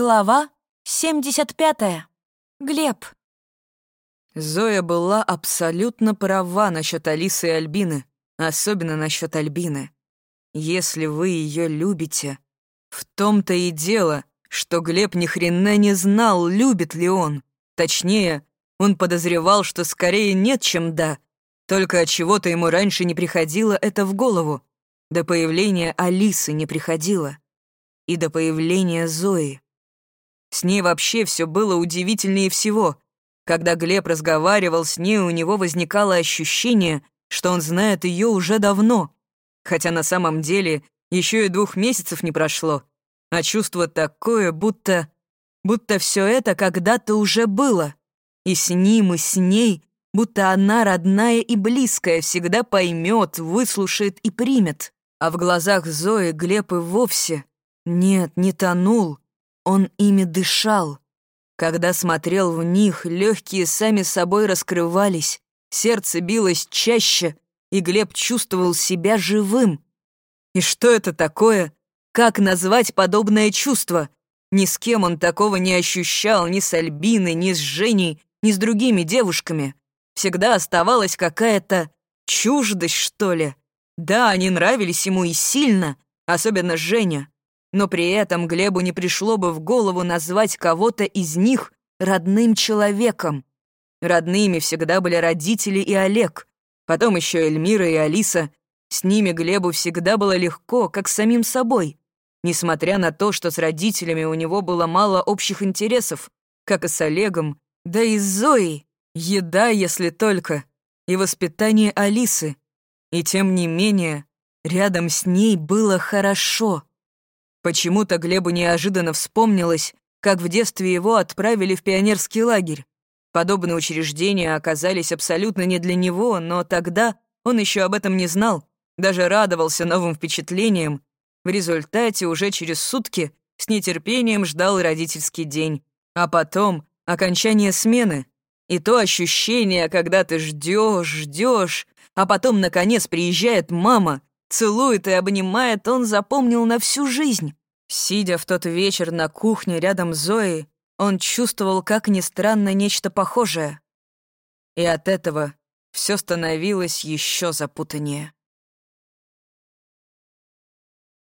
Глава 75. Глеб. Зоя была абсолютно права насчет Алисы и Альбины, особенно насчет Альбины. Если вы ее любите, в том-то и дело, что Глеб ни хрена не знал, любит ли он. Точнее, он подозревал, что скорее нет, чем да. Только от чего-то ему раньше не приходило это в голову. До появления Алисы не приходило. И до появления Зои. С ней вообще все было удивительнее всего. Когда Глеб разговаривал с ней, у него возникало ощущение, что он знает ее уже давно. Хотя на самом деле еще и двух месяцев не прошло. А чувство такое, будто... Будто все это когда-то уже было. И с ним, и с ней, будто она родная и близкая, всегда поймет, выслушает и примет. А в глазах Зои Глеб и вовсе... Нет, не тонул, он ими дышал. Когда смотрел в них, легкие сами собой раскрывались, сердце билось чаще, и Глеб чувствовал себя живым. И что это такое? Как назвать подобное чувство? Ни с кем он такого не ощущал, ни с Альбиной, ни с Женей, ни с другими девушками. Всегда оставалась какая-то чуждость, что ли. Да, они нравились ему и сильно, особенно Женя но при этом Глебу не пришло бы в голову назвать кого-то из них родным человеком. Родными всегда были родители и Олег, потом еще Эльмира и Алиса. С ними Глебу всегда было легко, как с самим собой, несмотря на то, что с родителями у него было мало общих интересов, как и с Олегом, да и с Зоей, еда, если только, и воспитание Алисы. И тем не менее, рядом с ней было хорошо — Почему-то Глебу неожиданно вспомнилось, как в детстве его отправили в пионерский лагерь. Подобные учреждения оказались абсолютно не для него, но тогда он еще об этом не знал, даже радовался новым впечатлениям. В результате уже через сутки с нетерпением ждал родительский день, а потом окончание смены. И то ощущение, когда ты ждешь, ждешь, а потом, наконец, приезжает мама, Целует и обнимает он запомнил на всю жизнь. Сидя в тот вечер на кухне рядом с Зоей, он чувствовал, как ни странно, нечто похожее. И от этого все становилось еще запутаннее.